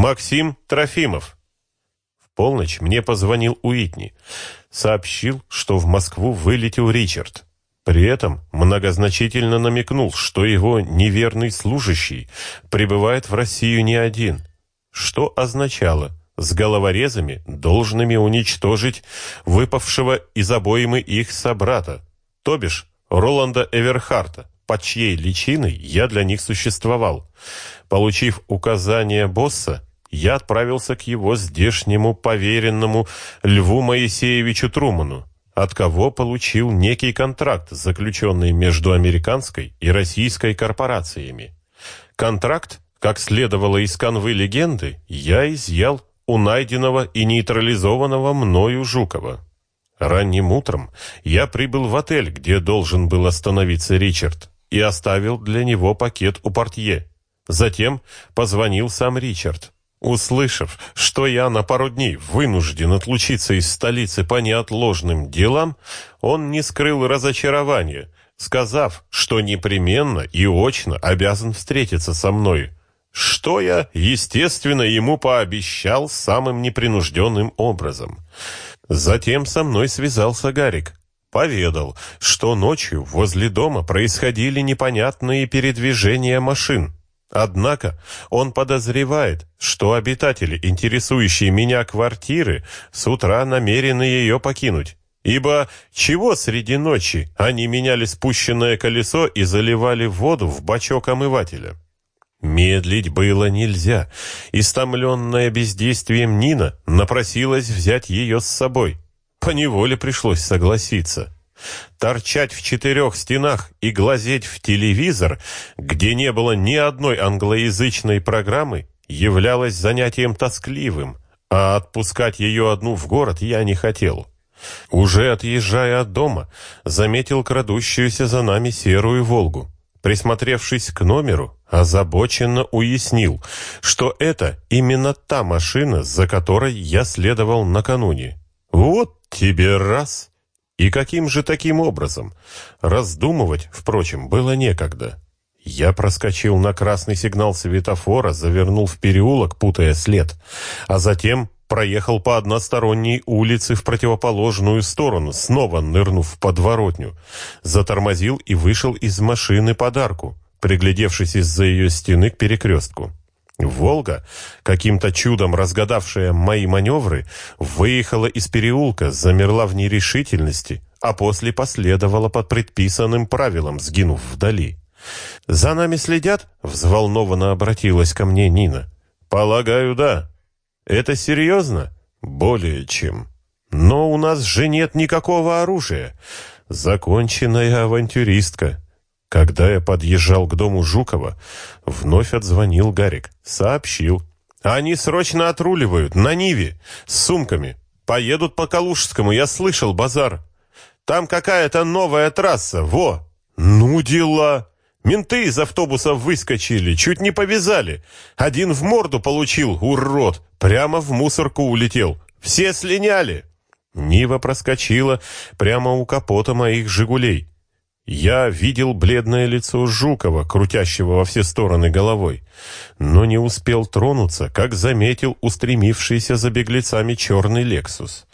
Максим Трофимов». В полночь мне позвонил Уитни. Сообщил, что в Москву вылетел Ричард. При этом многозначительно намекнул, что его неверный служащий прибывает в Россию не один, что означало с головорезами, должными уничтожить выпавшего из обоймы их собрата, то бишь Роланда Эверхарта, под чьей личиной я для них существовал. Получив указание босса, я отправился к его здешнему поверенному Льву Моисеевичу Труману, от кого получил некий контракт, заключенный между американской и российской корпорациями. Контракт, как следовало из канвы легенды, я изъял у найденного и нейтрализованного мною Жукова. Ранним утром я прибыл в отель, где должен был остановиться Ричард, и оставил для него пакет у портье. Затем позвонил сам Ричард. Услышав, что я на пару дней вынужден отлучиться из столицы по неотложным делам, он не скрыл разочарования, сказав, что непременно и очно обязан встретиться со мной, что я, естественно, ему пообещал самым непринужденным образом. Затем со мной связался Гарик. Поведал, что ночью возле дома происходили непонятные передвижения машин. Однако он подозревает, что обитатели, интересующие меня квартиры, с утра намерены ее покинуть. Ибо чего среди ночи они меняли спущенное колесо и заливали воду в бачок омывателя? Медлить было нельзя. Истомленная бездействием Нина напросилась взять ее с собой. Поневоле пришлось согласиться. Торчать в четырех стенах и глазеть в телевизор, где не было ни одной англоязычной программы, являлось занятием тоскливым, а отпускать ее одну в город я не хотел. Уже отъезжая от дома, заметил крадущуюся за нами серую «Волгу». Присмотревшись к номеру, озабоченно уяснил, что это именно та машина, за которой я следовал накануне. Вот тебе раз! И каким же таким образом? Раздумывать, впрочем, было некогда. Я проскочил на красный сигнал светофора, завернул в переулок, путая след, а затем проехал по односторонней улице в противоположную сторону, снова нырнув в подворотню, затормозил и вышел из машины подарку, приглядевшись из-за ее стены к перекрестку. «Волга», каким-то чудом разгадавшая мои маневры, выехала из переулка, замерла в нерешительности, а после последовала под предписанным правилам, сгинув вдали. «За нами следят?» — взволнованно обратилась ко мне Нина. «Полагаю, да. Это серьезно?» «Более чем. Но у нас же нет никакого оружия. Законченная авантюристка». Когда я подъезжал к дому Жукова, вновь отзвонил Гарик. Сообщил. Они срочно отруливают, на Ниве, с сумками. Поедут по Калужскому, я слышал базар. Там какая-то новая трасса, во. Ну дела. Менты из автобуса выскочили, чуть не повязали. Один в морду получил, урод, прямо в мусорку улетел. Все слиняли. Нива проскочила прямо у капота моих «Жигулей». Я видел бледное лицо Жукова, крутящего во все стороны головой, но не успел тронуться, как заметил устремившийся за беглецами черный «Лексус».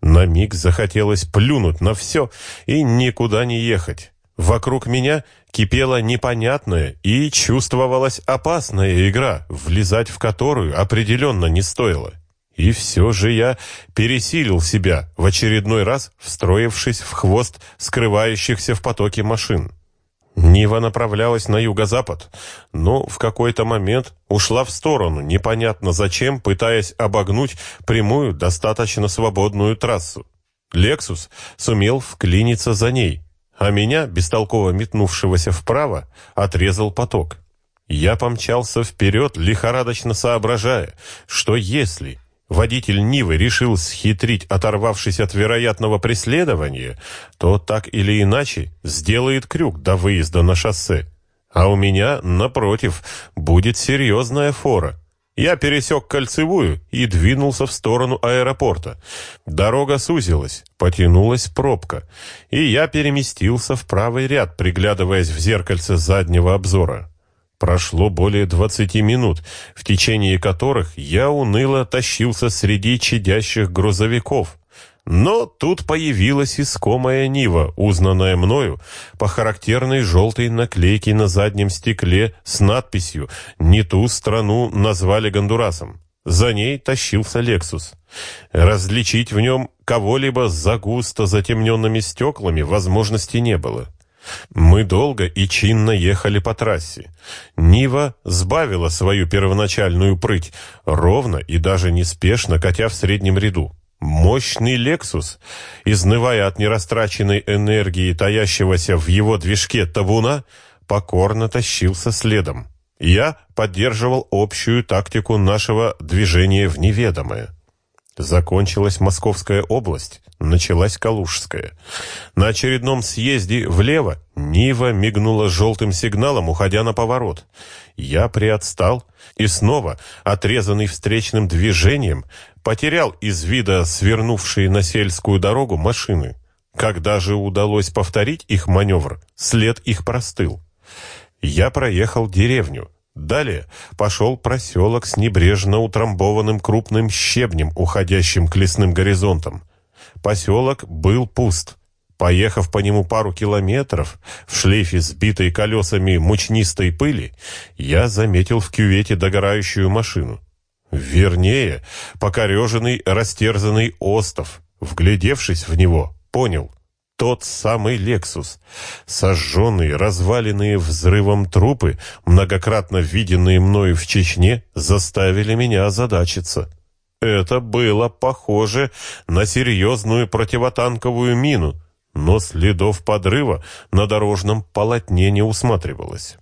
На миг захотелось плюнуть на все и никуда не ехать. Вокруг меня кипела непонятная и чувствовалась опасная игра, влезать в которую определенно не стоило. И все же я пересилил себя, в очередной раз встроившись в хвост скрывающихся в потоке машин. Нива направлялась на юго-запад, но в какой-то момент ушла в сторону, непонятно зачем, пытаясь обогнуть прямую, достаточно свободную трассу. «Лексус» сумел вклиниться за ней, а меня, бестолково метнувшегося вправо, отрезал поток. Я помчался вперед, лихорадочно соображая, что если водитель Нивы решил схитрить, оторвавшись от вероятного преследования, то так или иначе сделает крюк до выезда на шоссе. А у меня, напротив, будет серьезная фора. Я пересек кольцевую и двинулся в сторону аэропорта. Дорога сузилась, потянулась пробка, и я переместился в правый ряд, приглядываясь в зеркальце заднего обзора. Прошло более двадцати минут, в течение которых я уныло тащился среди чадящих грузовиков. Но тут появилась искомая Нива, узнанная мною по характерной желтой наклейке на заднем стекле с надписью «Не ту страну назвали Гондурасом». За ней тащился «Лексус». Различить в нем кого-либо за густо затемненными стеклами возможности не было. Мы долго и чинно ехали по трассе. Нива сбавила свою первоначальную прыть, ровно и даже неспешно, катя в среднем ряду. Мощный «Лексус», изнывая от нерастраченной энергии, таящегося в его движке табуна, покорно тащился следом. Я поддерживал общую тактику нашего движения в неведомое. Закончилась Московская область, началась Калужская. На очередном съезде влево Нива мигнула желтым сигналом, уходя на поворот. Я приотстал и снова, отрезанный встречным движением, потерял из вида свернувшие на сельскую дорогу машины. Когда же удалось повторить их маневр, след их простыл. Я проехал деревню. Далее пошел проселок с небрежно утрамбованным крупным щебнем, уходящим к лесным горизонтам. Поселок был пуст. Поехав по нему пару километров, в шлейфе сбитой колесами мучнистой пыли, я заметил в кювете догорающую машину. Вернее, покореженный, растерзанный остов. Вглядевшись в него, понял, тот самый «Лексус». Сожженные, разваленные взрывом трупы, многократно виденные мною в Чечне, заставили меня озадачиться. Это было похоже на серьезную противотанковую мину, но следов подрыва на дорожном полотне не усматривалось.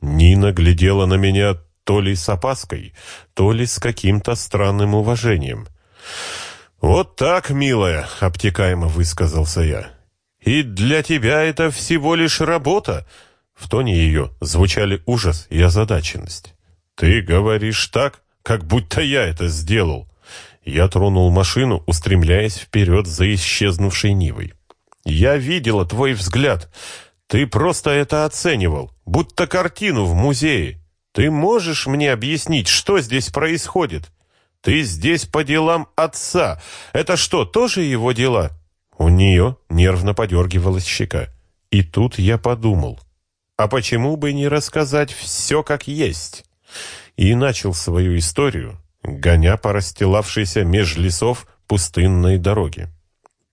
Нина глядела на меня то ли с опаской, то ли с каким-то странным уважением. «Вот так, милая», — обтекаемо высказался я. И для тебя это всего лишь работа. В тоне ее звучали ужас и озадаченность. Ты говоришь так, как будто я это сделал. Я тронул машину, устремляясь вперед за исчезнувшей Нивой. Я видела твой взгляд. Ты просто это оценивал, будто картину в музее. Ты можешь мне объяснить, что здесь происходит? Ты здесь по делам отца. Это что, тоже его дела? У нее нервно подергивалась щека. И тут я подумал, а почему бы не рассказать все как есть? И начал свою историю, гоня по расстилавшейся меж лесов пустынной дороге.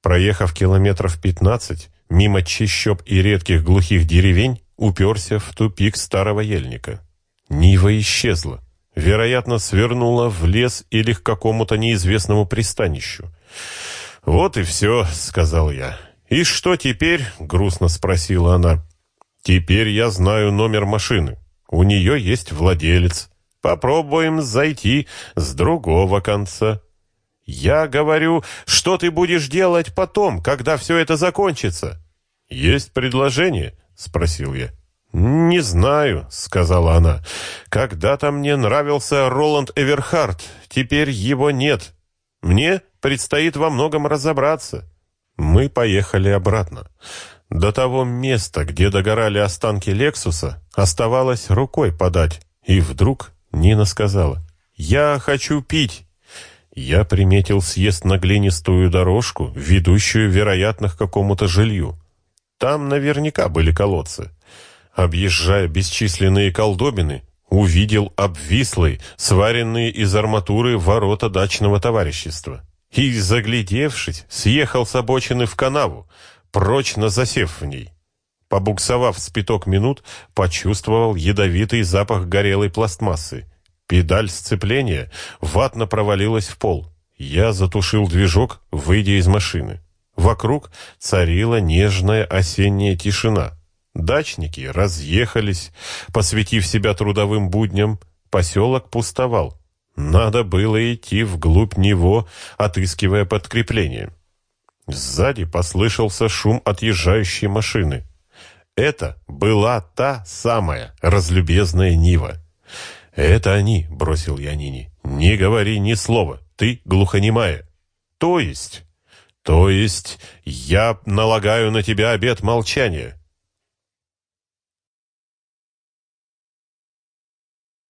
Проехав километров пятнадцать, мимо чащоб и редких глухих деревень, уперся в тупик старого ельника. Нива исчезла. Вероятно, свернула в лес или к какому-то неизвестному пристанищу. «Вот и все», — сказал я. «И что теперь?» — грустно спросила она. «Теперь я знаю номер машины. У нее есть владелец. Попробуем зайти с другого конца». «Я говорю, что ты будешь делать потом, когда все это закончится?» «Есть предложение?» — спросил я. «Не знаю», — сказала она. «Когда-то мне нравился Роланд Эверхард, теперь его нет. Мне предстоит во многом разобраться. Мы поехали обратно. До того места, где догорали останки Лексуса, оставалось рукой подать. И вдруг Нина сказала, «Я хочу пить». Я приметил съезд на глинистую дорожку, ведущую, вероятно, к какому-то жилью. Там наверняка были колодцы. Объезжая бесчисленные колдобины, увидел обвислые, сваренные из арматуры ворота дачного товарищества и, заглядевшись, съехал с обочины в канаву, прочно засев в ней. Побуксовав с пяток минут, почувствовал ядовитый запах горелой пластмассы. Педаль сцепления ватно провалилась в пол. Я затушил движок, выйдя из машины. Вокруг царила нежная осенняя тишина. Дачники разъехались, посвятив себя трудовым будням. Поселок пустовал. Надо было идти вглубь него, отыскивая подкрепление. Сзади послышался шум отъезжающей машины. Это была та самая разлюбезная Нива. «Это они», — бросил я Нине. «Не говори ни слова, ты глухонемая». «То есть?» «То есть я налагаю на тебя обет молчания.